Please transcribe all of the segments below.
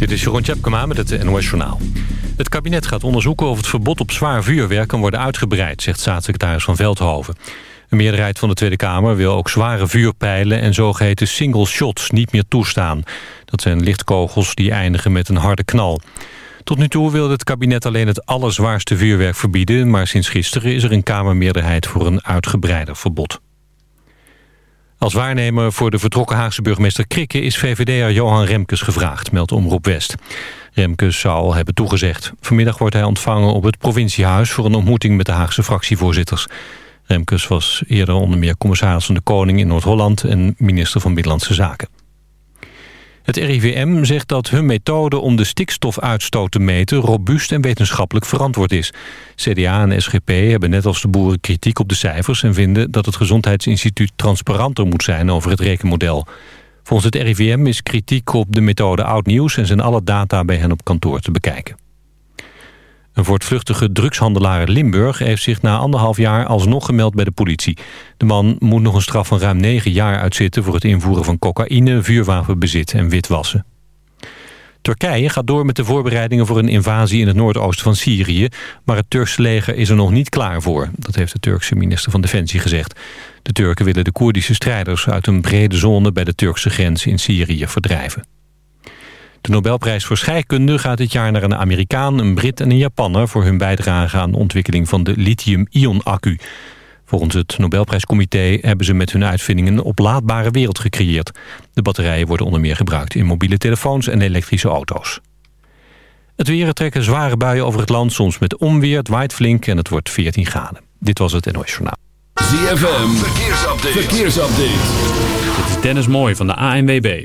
Dit is Jeroen Tjepkema met het NOS Journaal. Het kabinet gaat onderzoeken of het verbod op zwaar vuurwerk kan worden uitgebreid, zegt staatssecretaris Van Veldhoven. Een meerderheid van de Tweede Kamer wil ook zware vuurpijlen en zogeheten single shots niet meer toestaan. Dat zijn lichtkogels die eindigen met een harde knal. Tot nu toe wilde het kabinet alleen het allerzwaarste vuurwerk verbieden... maar sinds gisteren is er een Kamermeerderheid voor een uitgebreider verbod. Als waarnemer voor de vertrokken Haagse burgemeester Krikke... is VVD'er Johan Remkes gevraagd, meldt Omroep West. Remkes zou al hebben toegezegd. Vanmiddag wordt hij ontvangen op het provinciehuis... voor een ontmoeting met de Haagse fractievoorzitters. Remkes was eerder onder meer commissaris van de Koning in Noord-Holland... en minister van Binnenlandse Zaken. Het RIVM zegt dat hun methode om de stikstofuitstoot te meten... robuust en wetenschappelijk verantwoord is. CDA en SGP hebben net als de boeren kritiek op de cijfers... en vinden dat het Gezondheidsinstituut transparanter moet zijn over het rekenmodel. Volgens het RIVM is kritiek op de methode oud nieuws... en zijn alle data bij hen op kantoor te bekijken. Een voortvluchtige drugshandelaar Limburg heeft zich na anderhalf jaar alsnog gemeld bij de politie. De man moet nog een straf van ruim negen jaar uitzitten voor het invoeren van cocaïne, vuurwapenbezit en witwassen. Turkije gaat door met de voorbereidingen voor een invasie in het noordoosten van Syrië, maar het Turkse leger is er nog niet klaar voor. Dat heeft de Turkse minister van Defensie gezegd. De Turken willen de Koerdische strijders uit een brede zone bij de Turkse grens in Syrië verdrijven. De Nobelprijs voor scheikunde gaat dit jaar naar een Amerikaan, een Brit en een Japanner... voor hun bijdrage aan de ontwikkeling van de lithium-ion-accu. Volgens het Nobelprijscomité hebben ze met hun uitvindingen een oplaadbare wereld gecreëerd. De batterijen worden onder meer gebruikt in mobiele telefoons en elektrische auto's. Het weer trekken zware buien over het land, soms met onweer, het waait flink en het wordt 14 graden. Dit was het NOS Journaal. ZFM, verkeersupdate. verkeersupdate. Dit is Dennis Mooij van de ANWB.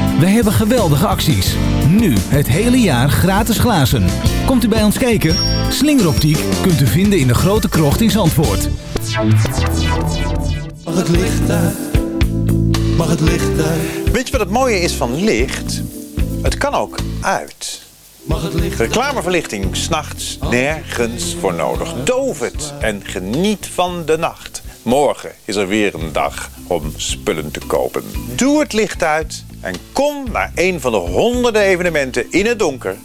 We hebben geweldige acties. Nu het hele jaar gratis glazen. Komt u bij ons kijken? Slingeroptiek kunt u vinden in de grote krocht in Zandvoort. Mag het licht uit? Mag het licht uit? Weet je wat het mooie is van licht? Het kan ook uit. Mag het licht Reclameverlichting, s'nachts nergens voor nodig. Doof het en geniet van de nacht. Morgen is er weer een dag om spullen te kopen. Doe het licht uit en kom naar een van de honderden evenementen in het donker.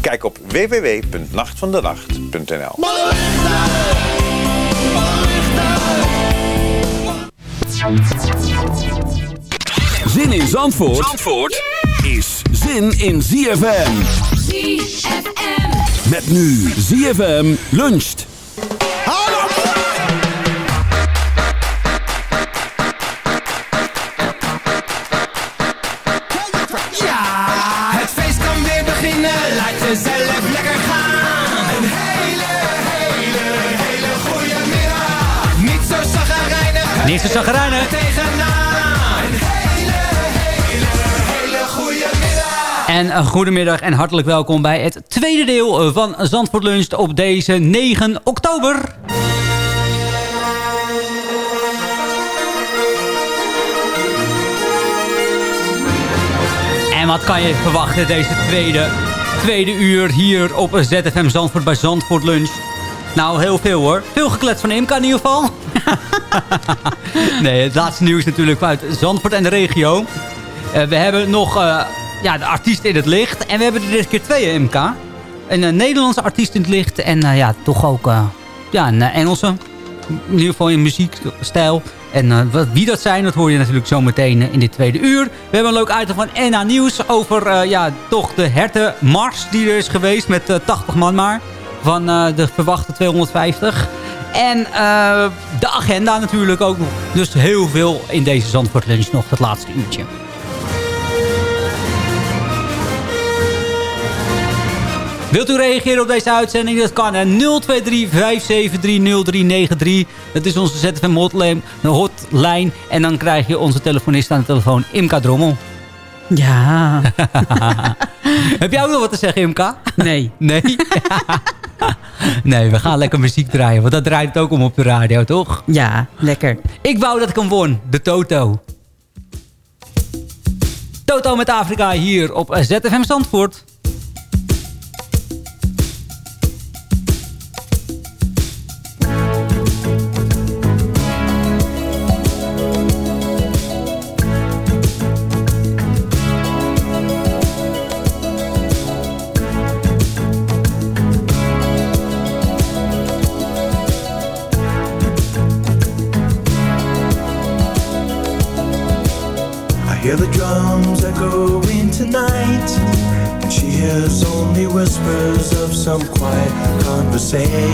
Kijk op www.nachtvandenacht.nl Zin in Zandvoort, Zandvoort is zin in ZFM. ZFM. Met nu ZFM luncht. Niet zo middag. En een goedemiddag en hartelijk welkom bij het tweede deel van Zandvoort Lunch op deze 9 oktober. En wat kan je verwachten deze tweede, tweede uur hier op ZFM Zandvoort bij Zandvoort Lunch? Nou, heel veel hoor. Veel gekletst van Imka in ieder geval. nee, het laatste nieuws natuurlijk uit Zandvoort en de regio. Eh, we hebben nog eh, ja, de artiest in het licht. En we hebben er dit keer twee, Imka. Een eh, Nederlandse artiest in het licht. En ja, toch ook ja, een Engelse. In ieder geval in muziekstijl. En wie dat zijn, dat hoor je natuurlijk zo meteen in dit tweede uur. We hebben een leuk item van NA Nieuws over ja, toch de hertenmars die er is geweest met eh, 80 man maar. Van eh, de verwachte 250. En eh, de agenda natuurlijk ook nog. Dus heel veel in deze Zandvoort Lunch nog het laatste uurtje. Wilt u reageren op deze uitzending? Dat kan. hè. 023-573-0393. Dat is onze ZFM hotline, hotline. En dan krijg je onze telefonist aan de telefoon, Imka Drommel. Ja. Heb jij ook nog wat te zeggen, Imka? Nee. Nee? nee, we gaan lekker muziek draaien. Want dat draait het ook om op de radio, toch? Ja, lekker. Ik wou dat ik hem won. De Toto. Toto met Afrika hier op ZFM Zandvoort. say.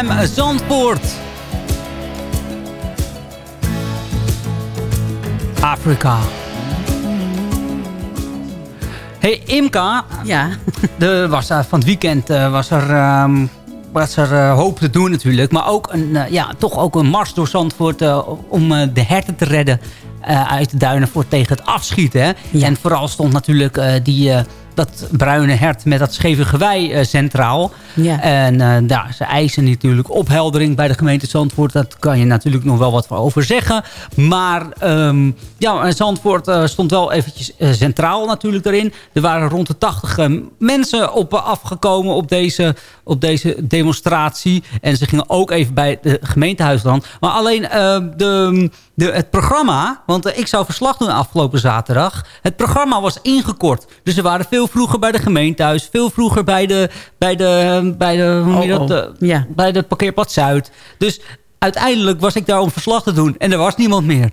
ZFM Zandvoort. Afrika. Hey Imka. Ja. Er was, van het weekend eh, was er, ehm, was er eh, hoop te doen natuurlijk. Maar ook een, eh, ja, toch ook een mars door Zandvoort om de herten te redden uit de duinen voor tegen het afschieten. Hè? En vooral stond natuurlijk die, dat bruine hert met dat scheve gewei eh, centraal. Ja. En eh, daar, ze eisen natuurlijk opheldering bij de gemeente Zandvoort. Dat kan je natuurlijk nog wel wat over zeggen. Maar ehm, ja, Zandvoort eh, stond wel eventjes eh, centraal natuurlijk erin. Er waren rond de 80 eh, mensen op eh, afgekomen op deze, op deze demonstratie. En ze gingen ook even bij de gemeentehuis dan. Maar alleen eh, de, de, het programma... Want eh, ik zou verslag doen afgelopen zaterdag. Het programma was ingekort. Dus ze waren veel vroeger bij de gemeentehuis. Veel vroeger bij de, bij de, bij de, hoe noem je Oh, dat, oh. eh, Ja. bij de parkeerpad Zuid. Dus uiteindelijk was ik daar om verslag te doen. En er was niemand meer.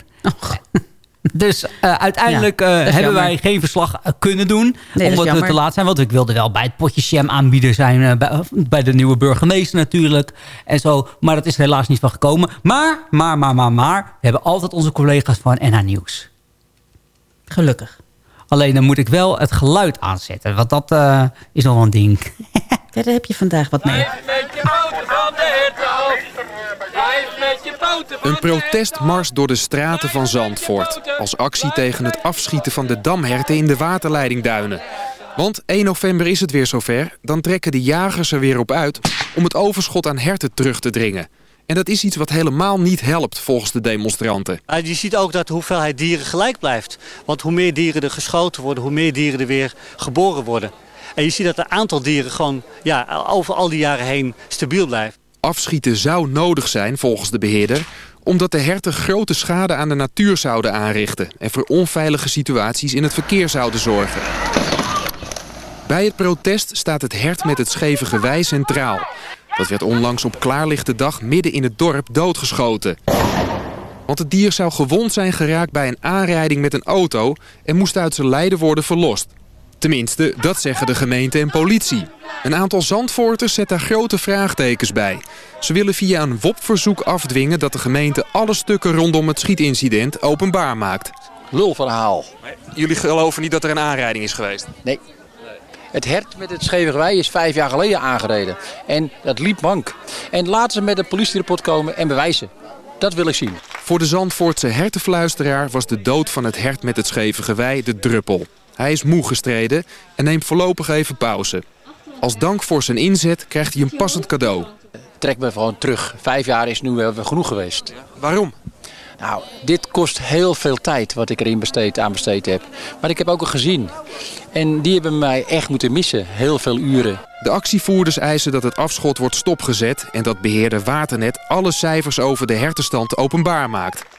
Dus eh, uiteindelijk Ja, eh, hebben wij geen verslag eh, kunnen doen. omdat we te laat zijn. Want ik wilde wel bij het potje jam aanbieder zijn. bij, bij de nieuwe burgemeester natuurlijk. En zo. Maar dat is er helaas niet van gekomen. Maar, maar, maar, maar, maar. We hebben altijd onze collega's van NH Nieuws. Gelukkig. Alleen dan moet ik wel het geluid aanzetten. Want dat eh, is nog wel een ding. Ja, daar heb je vandaag wat mee. Een protestmars door de straten van Zandvoort. Als actie tegen het afschieten van de damherten in de waterleidingduinen. Want 1 november is het weer zover. Dan trekken de jagers er weer op uit om het overschot aan herten terug te dringen. En dat is iets wat helemaal niet helpt volgens de demonstranten. Ah, Je ziet ook dat de hoeveelheid dieren gelijk blijft. Want hoe meer dieren er geschoten worden, hoe meer dieren er weer geboren worden. En je ziet dat het aantal dieren gewoon ja, over al die jaren heen stabiel blijft. Afschieten zou nodig zijn volgens de beheerder... omdat de herten grote schade aan de natuur zouden aanrichten... en voor onveilige situaties in het verkeer zouden zorgen. Bij het protest staat het hert met het scheve gewei centraal. Dat werd onlangs op klaarlichte dag midden in het dorp doodgeschoten. Want het dier zou gewond zijn geraakt bij een aanrijding met een auto... en moest uit zijn lijden worden verlost. Tenminste, dat zeggen de gemeente en politie. Een aantal Zandvoorters zet daar grote vraagtekens bij. Ze willen via een WOP-verzoek afdwingen dat de gemeente alle stukken rondom het schietincident openbaar maakt. Lulverhaal. Jullie geloven niet dat er een aanrijding is geweest? Nee. Het hert met het scheve gewei is vijf jaar geleden aangereden. En dat liep mank. En laten ze met een politierapport komen en bewijzen. Dat wil ik zien. Voor de Zandvoortse hertenfluisteraar was de dood van het hert met het scheve gewei de druppel. Hij is moe gestreden en neemt voorlopig even pauze. Als dank voor zijn inzet krijgt hij een passend cadeau. Trek me gewoon terug. Vijf jaar is nu wel genoeg geweest. Waarom? Nou, dit kost heel veel tijd wat ik erin besteed, aan besteed heb. Maar ik heb ook een gezin. En die hebben mij echt moeten missen. Heel veel uren. De actievoerders eisen dat het afschot wordt stopgezet... en dat beheerder Waternet alle cijfers over de hertenstand openbaar maakt.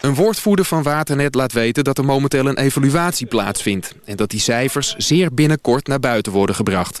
Een woordvoerder van Waternet laat weten dat er momenteel een evaluatie plaatsvindt... en dat die cijfers zeer binnenkort naar buiten worden gebracht.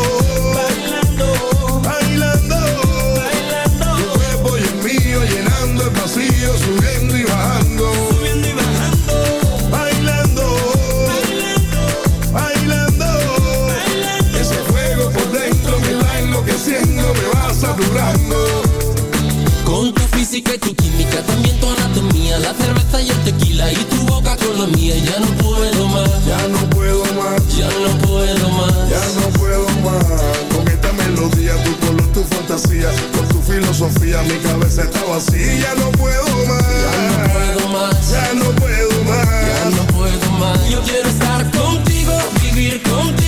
Y tu química, también tu anatomía, la cerveza y el tequila y tu boca con la mía. Ya no puedo más. Ya no puedo más. Ya no puedo más. Ya no puedo más. Con esta melodía, tu color, tu fantasía, con tu filosofía, mi cabeza está vacía. Ya no puedo más. Ya no puedo más. Ya no puedo más. Ya no puedo más. Yo quiero estar contigo, vivir contigo,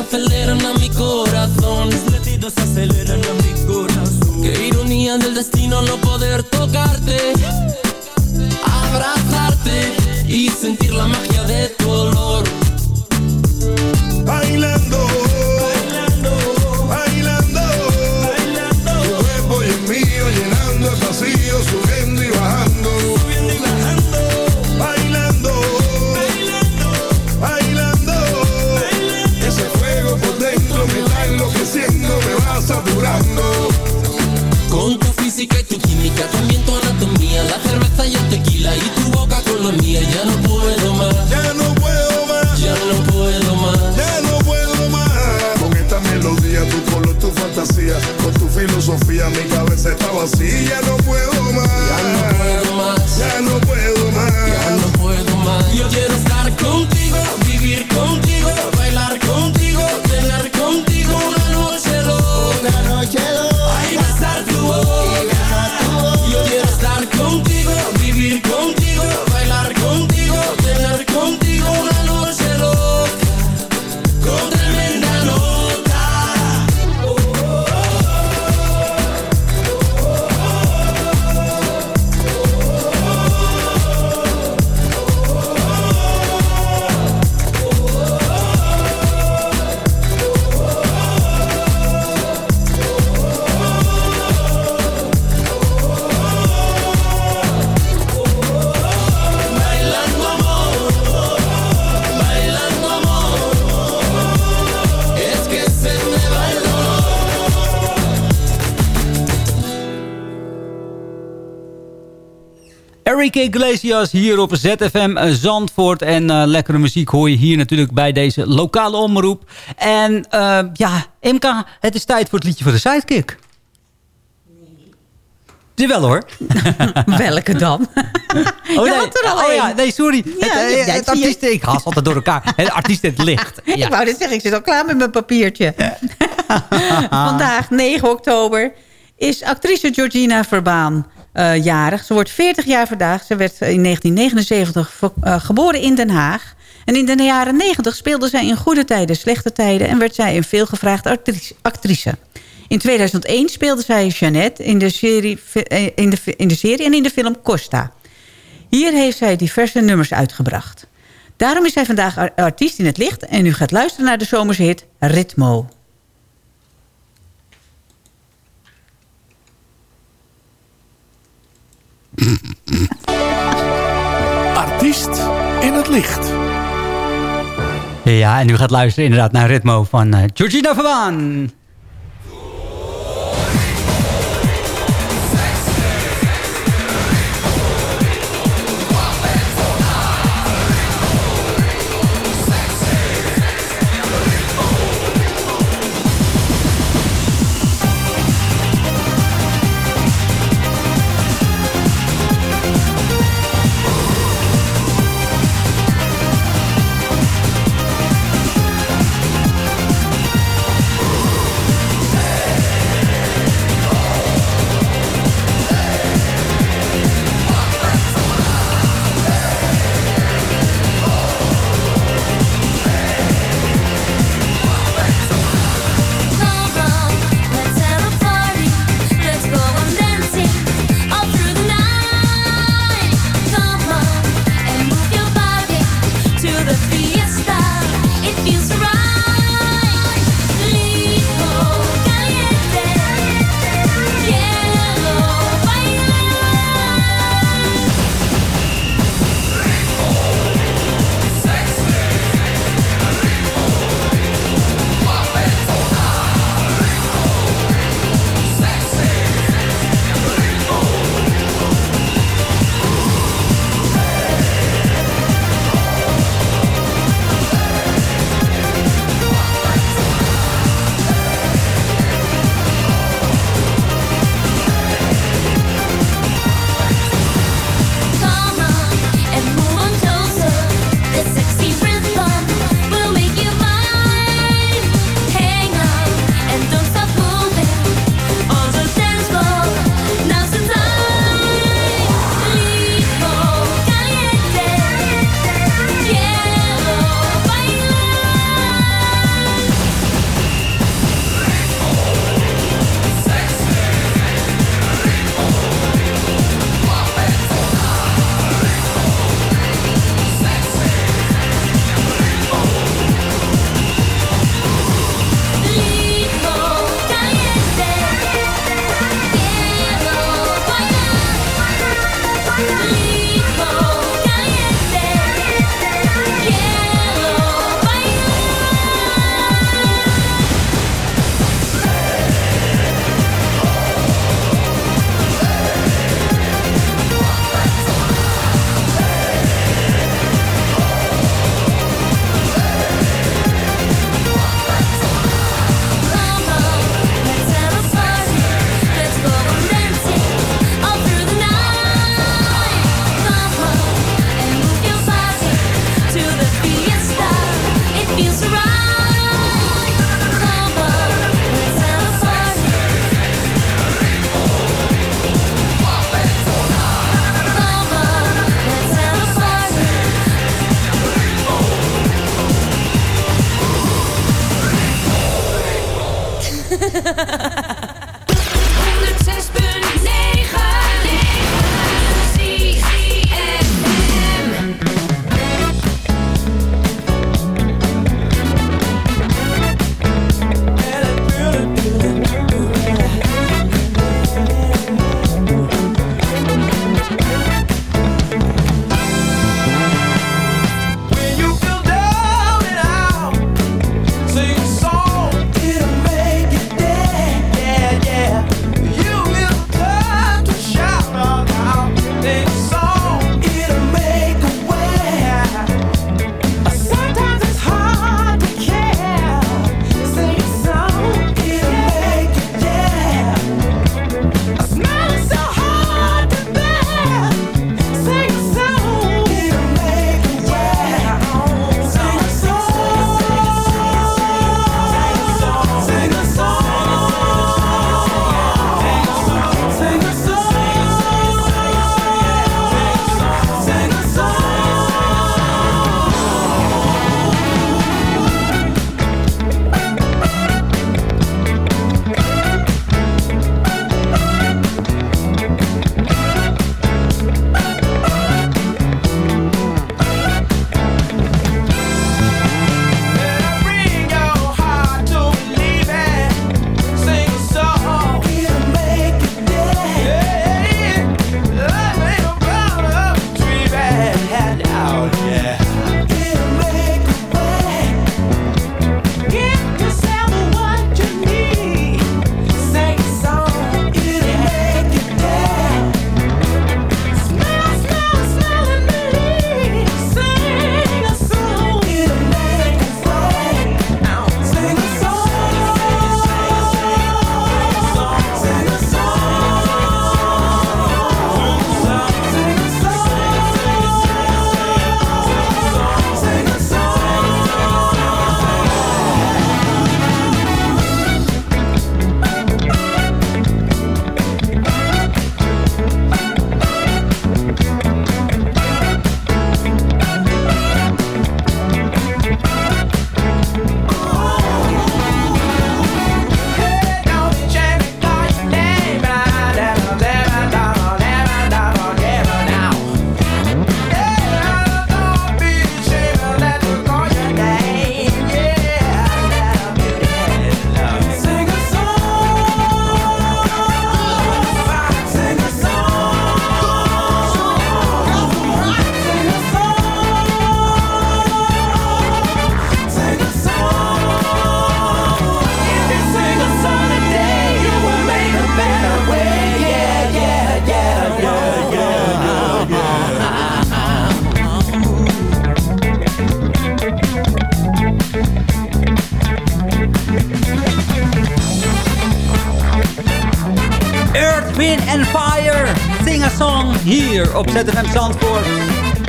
aceleran a mi corazón. Mis latidos aceleran a mi corazón. Qué ironía del destino no poder tocarte, Eric Iglesias hier op ZFM Zandvoort. En eh, lekkere muziek hoor je hier natuurlijk bij deze lokale omroep. En eh, ja, MK, het is tijd voor het liedje van de Sidekick. Jawel hoor. Welke dan? Oh, Je had er al oh ja, nee, sorry. Ja, het, eh, ja, het het- artiest, ik haal altijd door elkaar. Het artiest in het licht. Ja. Ik wou dit zeggen, ik zit al klaar met mijn papiertje. Vandaag, 9 oktober, is actrice Georgina Verbaan jarig. Ze wordt 40 jaar vandaag. Ze werd in 1979 vo- eh, geboren in Den Haag. En in de jaren 90 speelde zij in goede tijden, slechte tijden... en werd zij een veelgevraagde actrice-. In 2001 speelde zij Jeannette in de, serie, eh, in, de, in de serie en in de film Costa. Hier heeft zij diverse nummers uitgebracht. Daarom is zij vandaag ar- artiest in het licht... en u gaat luisteren naar de zomerse hit Ritmo. Artiest in het licht. Ja, en u gaat luisteren inderdaad naar Ritmo van eh, Georgina Verbaan.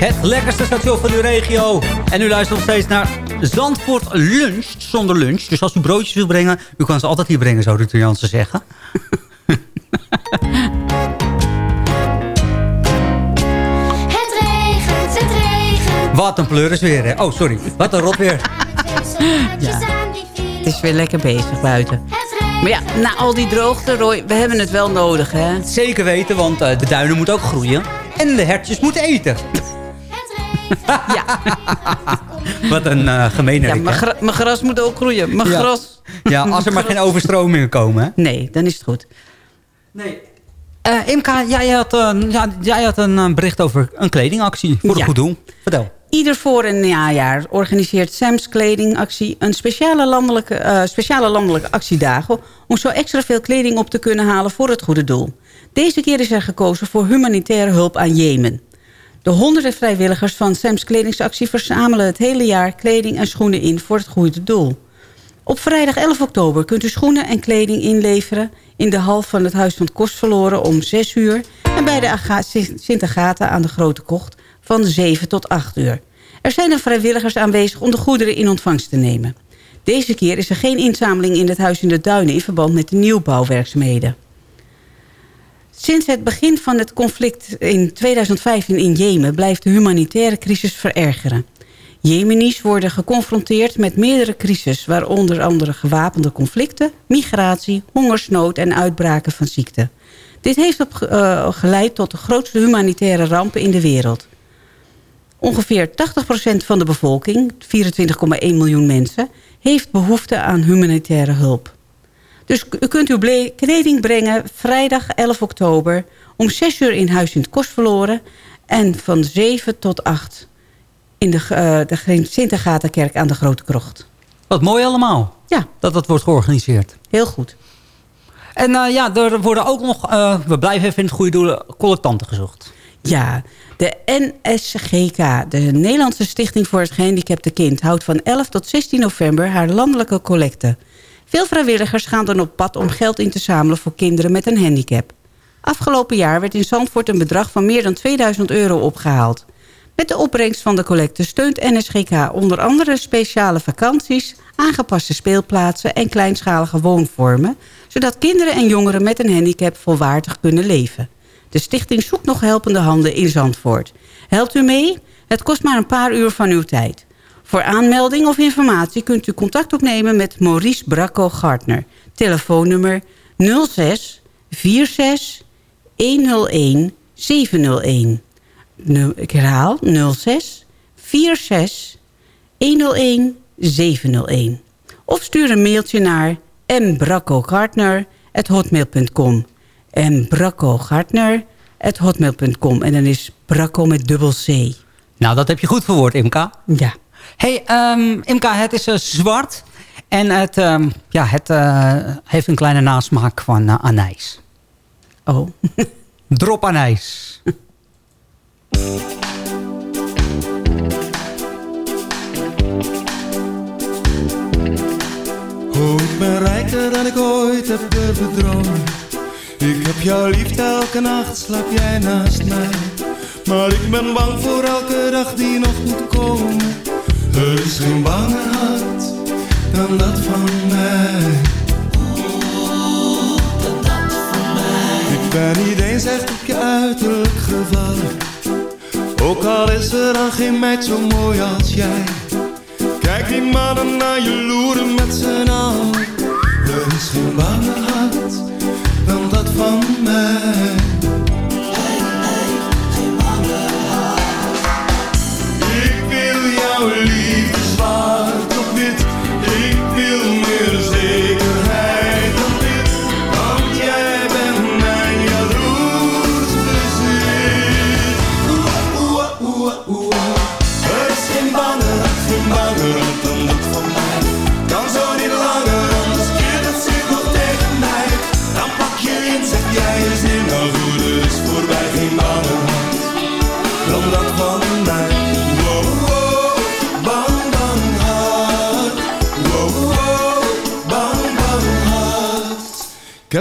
Het lekkerste station van uw regio. En u luistert nog steeds naar Zandvoort Lunch zonder lunch. Dus als u broodjes wil brengen, u kan ze altijd hier brengen, zou de Jansen zeggen. Het regent, het regent. Wat een pleuris weer, hè. Oh, sorry. Wat een rot weer. Ja. Het is weer lekker bezig buiten. Maar ja, na al die droogte, Roy, we hebben het wel nodig, hè? Zeker weten, want eh, de duinen moeten ook groeien. En de hertjes moeten eten. Ja. Wat een uh, gemene Ja, mijn gra- gras moet ook groeien. Mijn Ja. gras. Ja, als er maar geen overstromingen komen, hè? Nee, dan is het goed. Nee. Eh, Imka, jij had, eh, ja, jij had een bericht over een kledingactie voor een Ja. goed doel. Vertel. Ieder voor- en najaar organiseert Sam's Kledingactie... een speciale landelijke, eh, speciale landelijke actiedagen... om zo extra veel kleding op te kunnen halen voor het goede doel. Deze keer is er gekozen voor humanitaire hulp aan Jemen. De honderden vrijwilligers van Sam's Kledingsactie... verzamelen het hele jaar kleding en schoenen in voor het goede doel. Op vrijdag 11 oktober kunt u schoenen en kleding inleveren... in de hal van het Huis van het Kost verloren om 6 uur... en bij de Aga- Sint Agatha aan de Grote Kocht van 7 tot 8 uur. Er zijn er vrijwilligers aanwezig om de goederen in ontvangst te nemen. Deze keer is er geen inzameling in het Huis in de Duinen... in verband met de nieuwbouwwerkzaamheden. Sinds het begin van het conflict in 2015 in Jemen... blijft de humanitaire crisis verergeren. Jemenis worden geconfronteerd met meerdere crises... waaronder andere gewapende conflicten, migratie, hongersnood en uitbraken van ziekten. Dit heeft op, eh, geleid tot de grootste humanitaire rampen in de wereld. Ongeveer 80% van de bevolking, 24,1 miljoen mensen... heeft behoefte aan humanitaire hulp. Dus u kunt uw kleding brengen vrijdag 11 oktober... om 6 uur in Huis in het Kostverloren... en van 7 tot 8 in de, eh, de Sint-Agatha-kerk aan de Grote Krocht. Wat mooi allemaal. Ja. Dat dat wordt georganiseerd. Heel goed. En eh, ja, er worden ook nog, eh, we blijven even in het goede doelen, collectanten gezocht. Ja, de NSGK, de Nederlandse Stichting voor het Gehandicapte Kind... houdt van 11 tot 16 november haar landelijke collecte. Veel vrijwilligers gaan dan op pad om geld in te zamelen voor kinderen met een handicap. Afgelopen jaar werd in Zandvoort een bedrag van meer dan 2000 euro opgehaald. Met de opbrengst van de collecte steunt NSGK onder andere speciale vakanties... aangepaste speelplaatsen en kleinschalige woonvormen... zodat kinderen en jongeren met een handicap volwaardig kunnen leven. De stichting zoekt nog helpende handen in Zandvoort. Helpt u mee? Het kost maar een paar uur van uw tijd. Voor aanmelding of informatie kunt u contact opnemen met Maurice Bracco Gartner. Telefoonnummer 06 46 101 701. Nu, ik herhaal 06 46 101 701. Of stuur een mailtje naar mbraccogartner.hotmail.com mbraccogartner.hotmail.com En dan is Bracco met dubbel C. Nou, dat heb je goed verwoord, Imka. Ja. Hey, ehm, Imka, het is eh, zwart. En het, ehm, ja, het eh, heeft een kleine nasmaak van eh, anijs. Oh. Drop anijs. Oh, ik ben rijker dan ik ooit heb durven dromen. Ik heb jou lief, elke nacht slaap jij naast mij. Maar ik ben bang voor elke dag die nog moet komen. Is geen banger hart dan dat van mij. Ik ben niet eens echt op je uiterlijk gevallen. Ook al is er dan geen meid zo mooi als jij. Kijk die mannen naar je loeren met z'n allen. Er is geen banger hart dan dat van mij.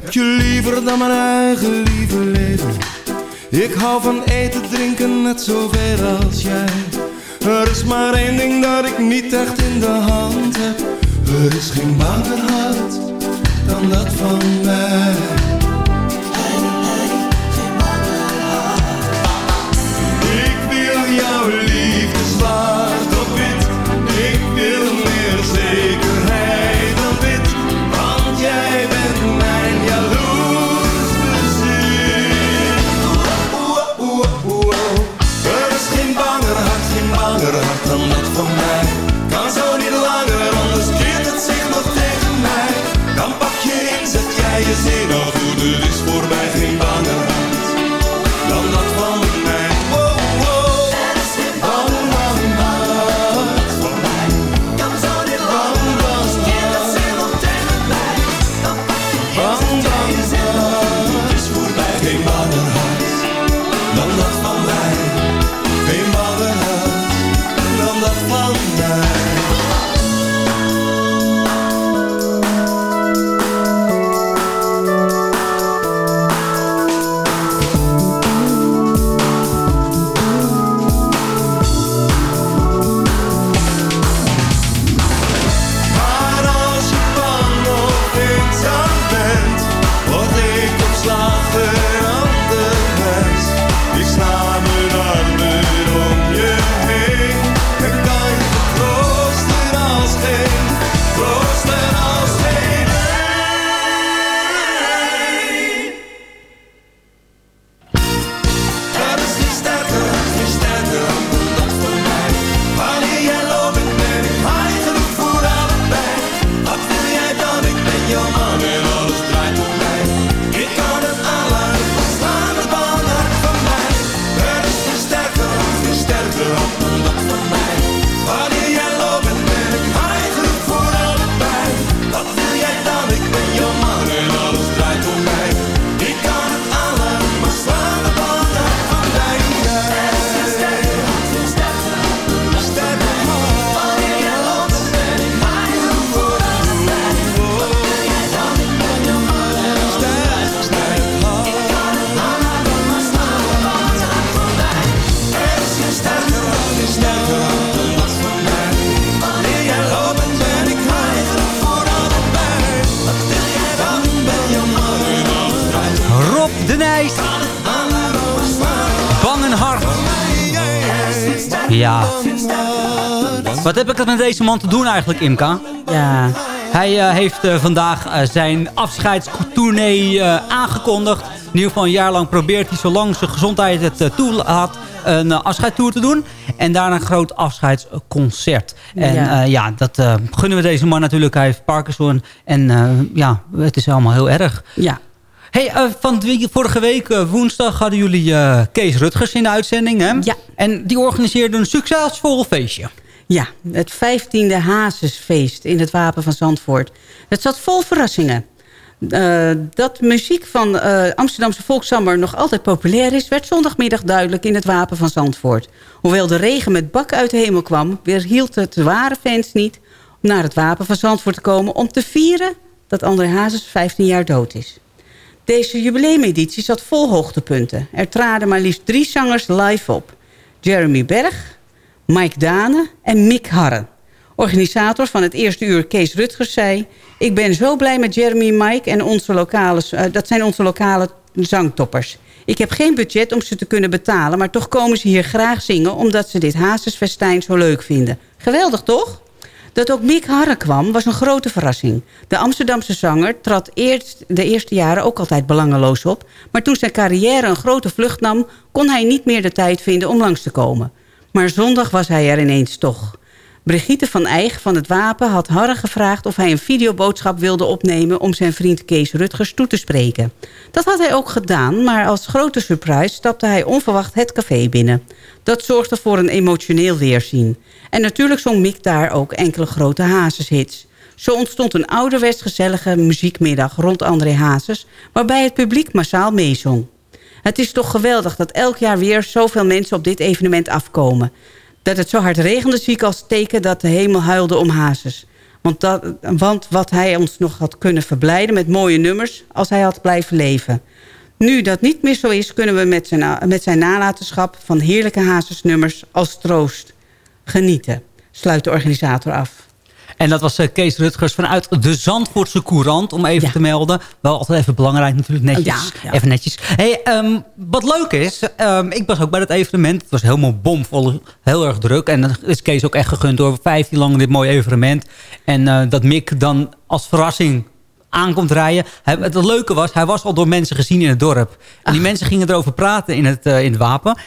Heb je liever dan mijn eigen lieve leven. Ik hou van eten, drinken net zoveel als jij. Er is maar één ding dat ik niet echt in de hand heb. Er is geen banger hart dan dat van mij. Deze man te doen eigenlijk, Imka? Ja. Hij eh, heeft eh, vandaag eh, zijn afscheidstournee aangekondigd. In ieder geval een jaar lang probeert hij, zolang zijn gezondheid het toelaat, een afscheidstour te doen. En daarna een groot afscheidsconcert. En Ja. ja, dat gunnen we deze man natuurlijk. Hij heeft Parkinson. En ja, het is allemaal heel erg. Ja. Hey, uh, van vorige week uh, woensdag hadden jullie uh, Kees Rutgers in de uitzending. Hè? Ja. En die organiseerde een succesvol feestje. Ja, het 15e Hazesfeest in het Wapen van Zandvoort. Het zat vol verrassingen. Uh, dat muziek van uh, Amsterdamse volkszanger nog altijd populair is... werd zondagmiddag duidelijk in het Wapen van Zandvoort. Hoewel de regen met bak uit de hemel kwam... weerhield het ware fans niet om naar het Wapen van Zandvoort te komen... om te vieren dat André Hazes 15 jaar dood is. Deze jubileumeditie zat vol hoogtepunten. Er traden maar liefst drie zangers live op. Jeremy Berg, Mike Dane en Mick Harren. Organisator van het eerste uur Kees Rutgers zei... ik ben zo blij met Jeremy, Mike en onze lokale... Uh, dat zijn onze lokale zangtoppers. Ik heb geen budget om ze te kunnen betalen... maar toch komen ze hier graag zingen... omdat ze dit Hazesfestijn zo leuk vinden. Geweldig, toch? Dat ook Mick Harren kwam, was een grote verrassing. De Amsterdamse zanger trad eerst de eerste jaren ook altijd belangeloos op... maar toen zijn carrière een grote vlucht nam... kon hij niet meer de tijd vinden om langs te komen. Maar zondag was hij er ineens toch... Brigitte van Eijg van het Wapen had Harre gevraagd... of hij een videoboodschap wilde opnemen... om zijn vriend Kees Rutgers toe te spreken. Dat had hij ook gedaan, maar als grote surprise... stapte hij onverwacht het café binnen. Dat zorgde voor een emotioneel weerzien. En natuurlijk zong Mick daar ook enkele grote Hazes-hits. Zo ontstond een ouderwets gezellige muziekmiddag rond André Hazes... waarbij het publiek massaal meezong. Het is toch geweldig dat elk jaar weer zoveel mensen op dit evenement afkomen... Dat het zo hard regende zie ik als teken dat de hemel huilde om Hazes. Want, dat, want wat hij ons nog had kunnen verblijden met mooie nummers... als hij had blijven leven. Nu dat niet meer zo is... kunnen we met zijn, met zijn nalatenschap van heerlijke Hazesnummers als troost genieten. Sluit de organisator af. En dat was uh, Kees Rutgers vanuit de Zandvoortse Courant, om even ja. te melden. Wel altijd even belangrijk natuurlijk, netjes. Ja, ja. Even netjes. Hey, um, wat leuk is, um, ik was ook bij dat evenement. Het was helemaal bomvol, heel erg druk. En dat is Kees ook echt gegund door 15 lang dit mooie evenement. En uh, dat Mick dan als verrassing aankomt rijden. Hij, het leuke was, hij was al door mensen gezien in het dorp. En die Ach. mensen gingen erover praten in het, uh, in het wapen.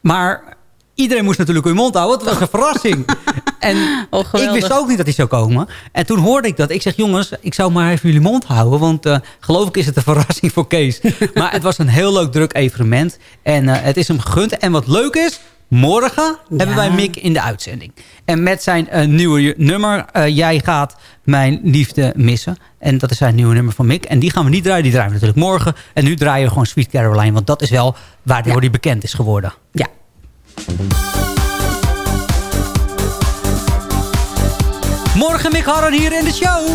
Maar iedereen moest natuurlijk hun mond houden. Het was een verrassing. En oh, ik wist ook niet dat hij zou komen. En toen hoorde ik dat. Ik zeg, jongens, ik zou maar even jullie mond houden. Want uh, geloof ik is het een verrassing voor Kees. maar het was een heel leuk druk evenement. En uh, het is hem gegund. En wat leuk is, morgen ja. hebben wij Mick in de uitzending. En met zijn uh, nieuwe nummer, Jij gaat mijn liefde missen. En dat is zijn nieuwe nummer van Mick. En die gaan we niet draaien, die draaien we natuurlijk morgen. Mick Harren hier in de show.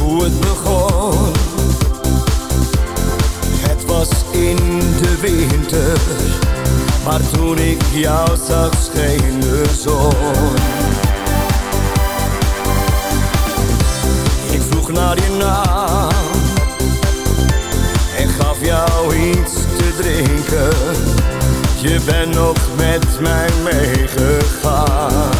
Hoe het begon. Het was in de winter. Maar toen ik jou zag scheen de zon. Naar je naam en gaf jou iets te drinken. Je bent nog met mij meegegaan.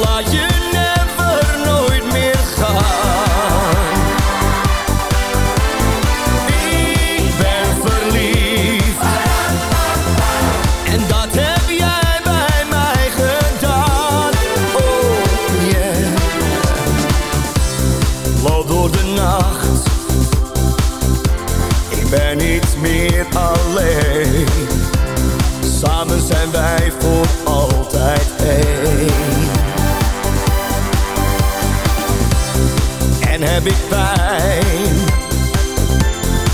laat je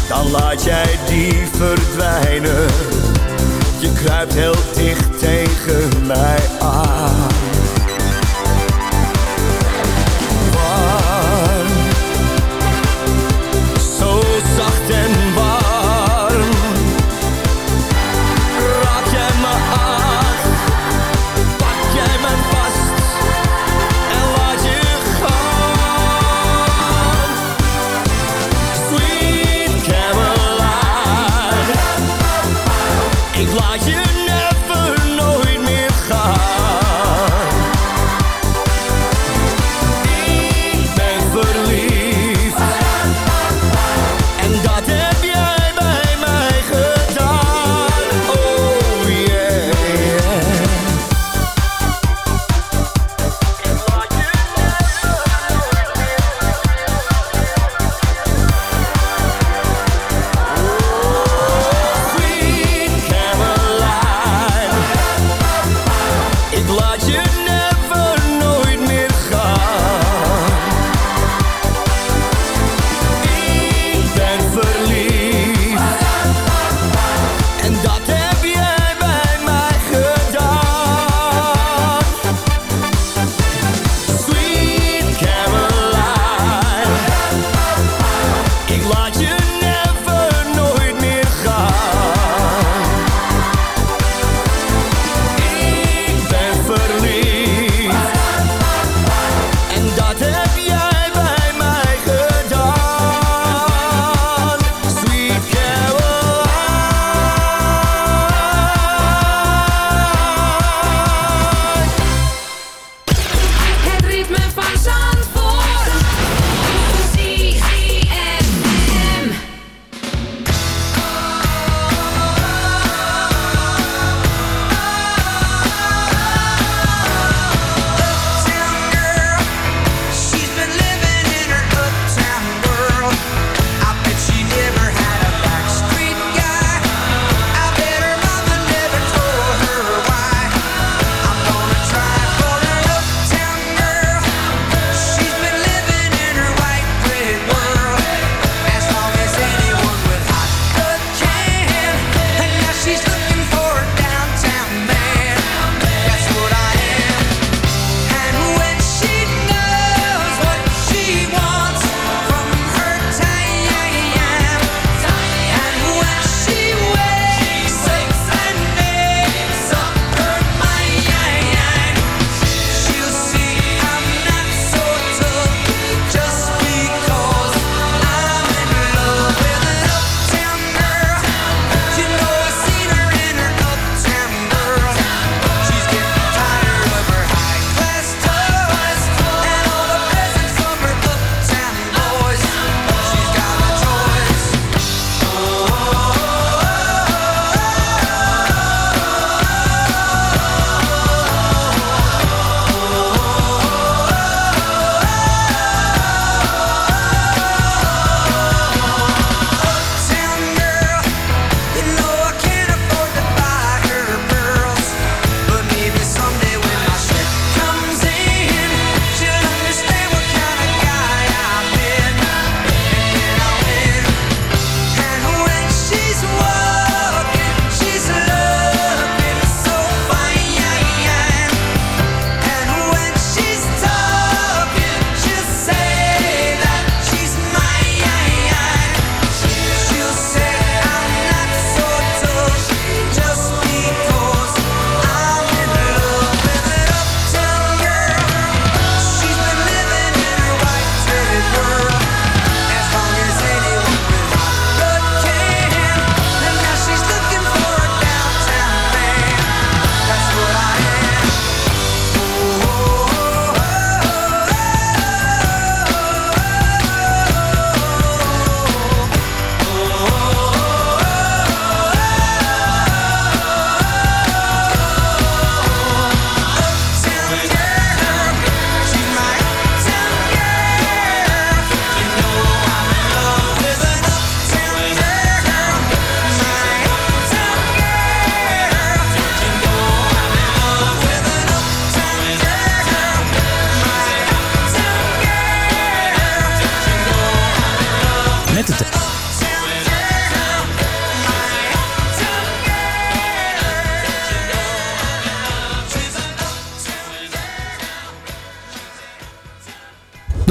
Dan laat jij die verdwijnen. Je kruipt heel dicht tegen mij aan.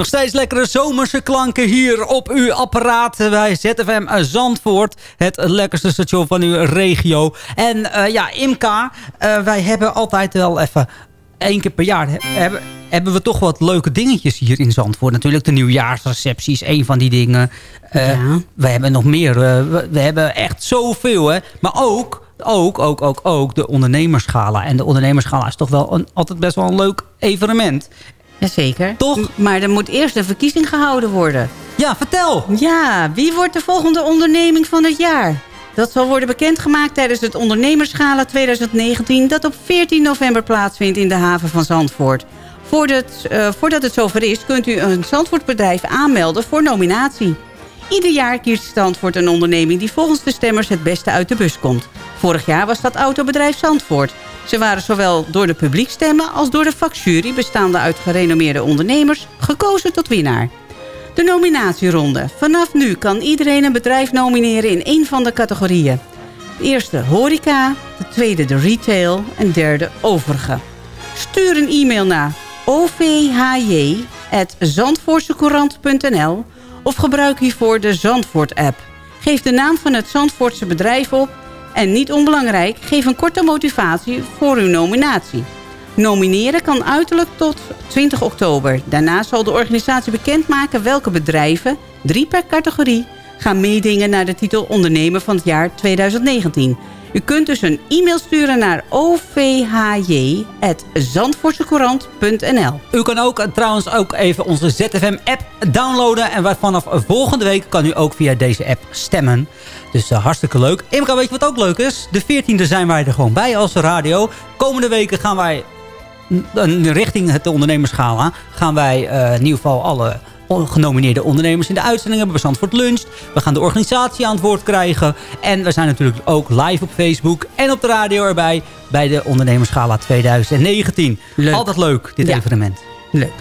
Nog steeds lekkere zomerse klanken hier op uw apparaat bij ZFM Zandvoort. Het lekkerste station van uw regio. En eh, ja, Imka, eh, wij hebben altijd wel even... één keer per jaar he- hebben, hebben we toch wat leuke dingetjes hier in Zandvoort. Natuurlijk de nieuwjaarsreceptie is één van die dingen. Eh, We hebben nog meer. we, we hebben echt zoveel. Hè. Maar ook, ook, ook, ook, ook de ondernemerschala. En de ondernemerschala is toch wel een, altijd best wel een leuk evenement. Jazeker. Toch? Maar er moet eerst een verkiezing gehouden worden. Ja, vertel. Ja, wie wordt de volgende onderneming van het jaar? Dat zal worden bekendgemaakt tijdens het Ondernemerschala 2019... dat op 14 november plaatsvindt in de haven van Zandvoort. Voordat, eh, voordat het zover is, kunt u een Zandvoortbedrijf aanmelden voor nominatie. Ieder jaar kiest Zandvoort een onderneming die volgens de stemmers het beste uit de bus komt. Vorig jaar was dat autobedrijf Zandvoort. Ze waren zowel door de publiekstemmen als door de vakjury... bestaande uit gerenommeerde ondernemers, gekozen tot winnaar. De nominatieronde. Vanaf nu kan iedereen een bedrijf nomineren in één van de categorieën. De eerste horeca, de tweede de retail en derde overige. Stuur een e-mail naar ovhj.zandvoortsecourant.nl of gebruik hiervoor de Zandvoort-app. Geef de naam van het Zandvoortse bedrijf op en niet onbelangrijk, geef een korte motivatie voor uw nominatie. Nomineren kan uiterlijk tot 20 oktober. Daarna zal de organisatie bekendmaken welke bedrijven, drie per categorie, gaan meedingen naar de titel Ondernemer van het jaar 2019. U kunt dus een e-mail sturen naar ovhj.zandvoortsecourant.nl U kan ook eh, trouwens ook even onze ZFM-app downloaden. En vanaf volgende week kan u ook via deze app stemmen. Dus eh, hartstikke leuk. Imka, weet je wat ook leuk is? De 14e zijn wij er gewoon bij als radio. Komende weken gaan wij mm, eh, richting het ondernemerschala... gaan wij eh, in ieder geval alle genomineerde ondernemers in de uitzending hebben. We Zandvoort Lunch. We gaan de organisatie aan het woord krijgen. En we zijn natuurlijk ook live op Facebook en op de radio erbij... bij de Ondernemerschala 2019. Altijd leuk, dit Ja. evenement. Leuk.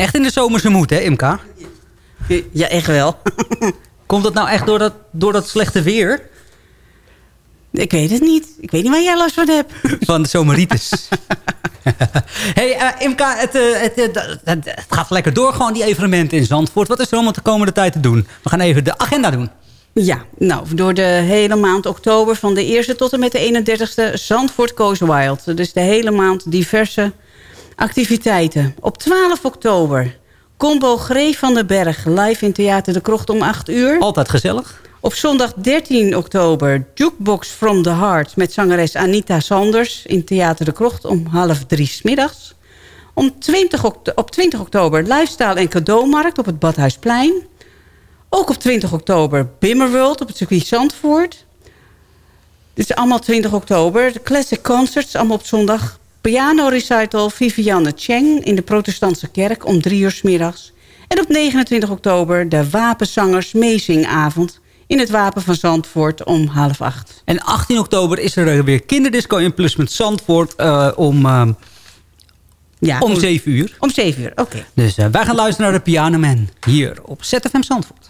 Echt in de zomerse moed, hè, Imka? Ja, echt wel. Komt dat nou echt door dat, door dat slechte weer? Ik weet het niet. Ik weet niet waar jij last van hebt. Van de zomeritis. hey, eh, Imka, het, eh, het, eh, het, het gaat lekker door, gewoon die evenementen in Zandvoort. Wat is er allemaal de komende tijd te doen? We gaan even de agenda doen. Ja, nou, door de hele maand oktober van de 1e tot en met de 31e Zandvoort Goes Wild. Dus de hele maand diverse activiteiten. Op 12 oktober Combo Gree van den Berg live in Theater de Krocht om 8 uur. Altijd gezellig. Op zondag 13 oktober Jukebox from the Heart... met zangeres Anita Sanders in Theater de Krocht om half drie 's middags. Om 20 okto- op 20 oktober Lifestyle en Cadeaumarkt op het Badhuisplein. Ook op 20 oktober Bimmerworld op het circuit Zandvoort. Dit is allemaal 20 oktober. De Classic Concerts, allemaal op zondag. Piano Recital Vivianne Cheng in de protestantse kerk om drie uur 's middags. En op 29 oktober de Wapenzangers Meezingavond in het Wapen van Zandvoort om half acht. En 18 oktober is er weer kinderdisco in Plus met Zandvoort eh, om, eh, Ja, om 7 uur. Om 7 uur, oké. Dus eh, wij gaan luisteren naar de Piano Man hier op ZFM Zandvoort.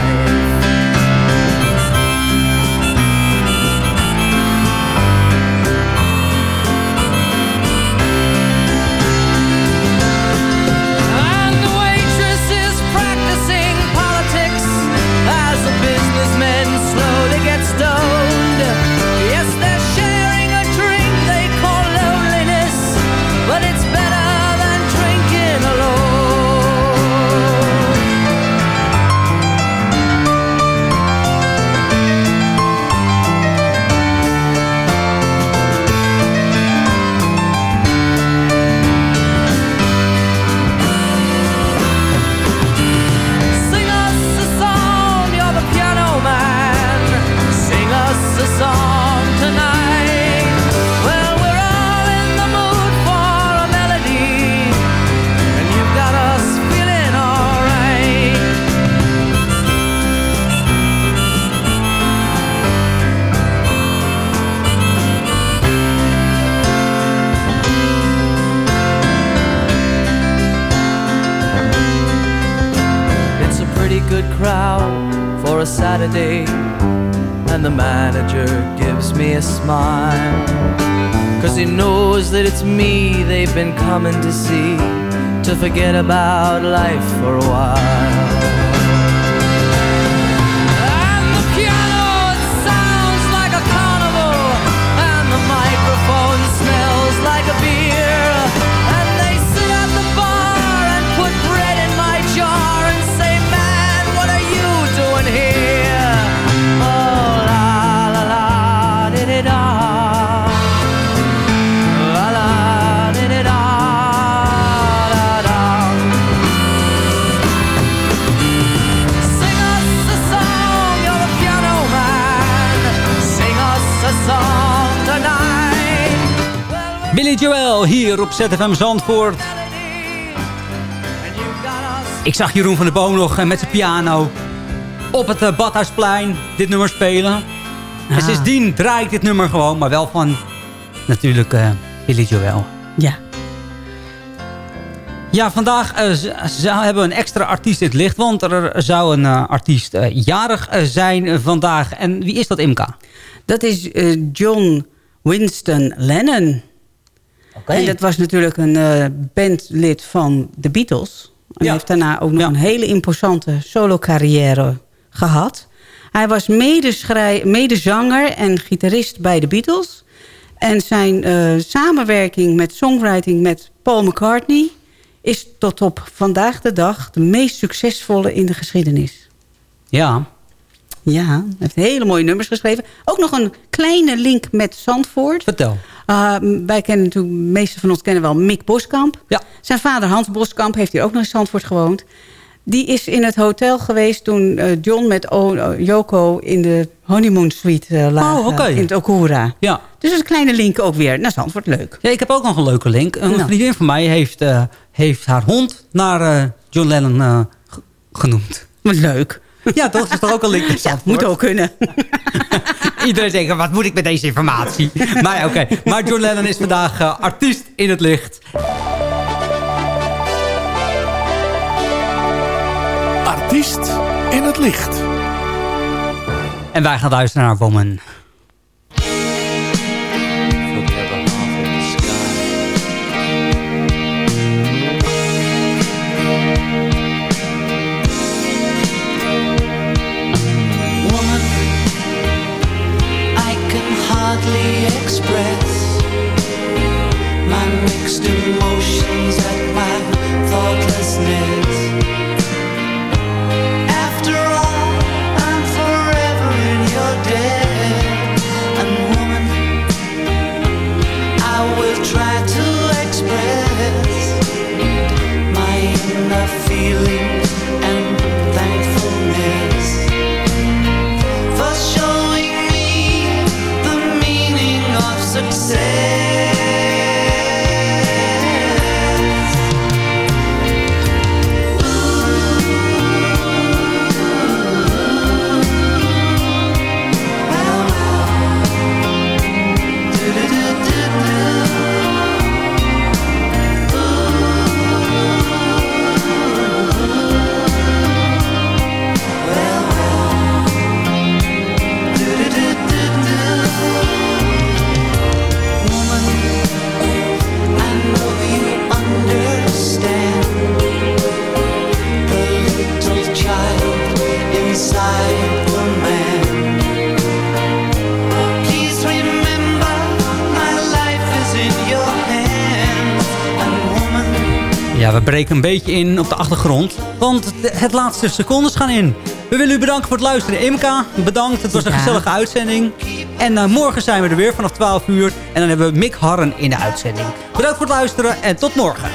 It's me they've been coming to see to forget about life for a while. Billy Joel hier op ZFM Zandvoort. Ik zag Jeroen van der Boom nog eh, met zijn piano op het eh, Badhuisplein dit nummer spelen. En Ah. sindsdien draai ik dit nummer gewoon, maar wel van natuurlijk eh, Billy Joel. Ja. Ja, vandaag hebben we een extra artiest in het licht. Want er zou een artiest jarig zijn vandaag. En wie is dat, Imka? Dat is John Winston Lennon. En dat was natuurlijk een eh, bandlid van de Beatles. En heeft daarna ook nog een hele imposante solo-carrière gehad. Hij was medezanger en gitarist bij de Beatles. En zijn eh, samenwerking met songwriting met Paul McCartney... is tot op vandaag de dag de meest succesvolle in de geschiedenis. Ja. Ja, hij heeft hele mooie nummers geschreven. Ook nog een kleine link met Zandvoort. Vertel. Uh, wij kennen natuurlijk, de meeste van ons kennen wel Mick Boskamp. Ja. Zijn vader Hans Boskamp heeft hier ook nog in Zandvoort gewoond. Die is in het hotel geweest toen eh, John met o eh, Yoko in de honeymoon suite eh, lagen. Oh, oké. In het Okura. Ja. Dus een kleine link ook weer naar Zandvoort. Leuk. Ja, ik heb ook nog een leuke link. Een Nou. vriendin van mij heeft, eh, heeft haar hond naar eh, John Lennon eh, genoemd. Wat leuk. Ja, toch? Dat is toch ook een link naar Ja, moet ook kunnen. Iedereen denkt, wat moet ik met deze informatie? maar ja, oké. Maar John Lennon is vandaag eh, artiest in het licht. Artiest in het licht. En wij gaan luisteren naar. Woman, Still. Breken een beetje in op de achtergrond. Want het laatste secondes gaan in. We willen u bedanken voor het luisteren. Imka, bedankt. Het was een Ja. gezellige uitzending. En eh, morgen zijn we er weer vanaf 12 uur. En dan hebben we Mick Harren in de uitzending. Bedankt voor het luisteren en tot morgen.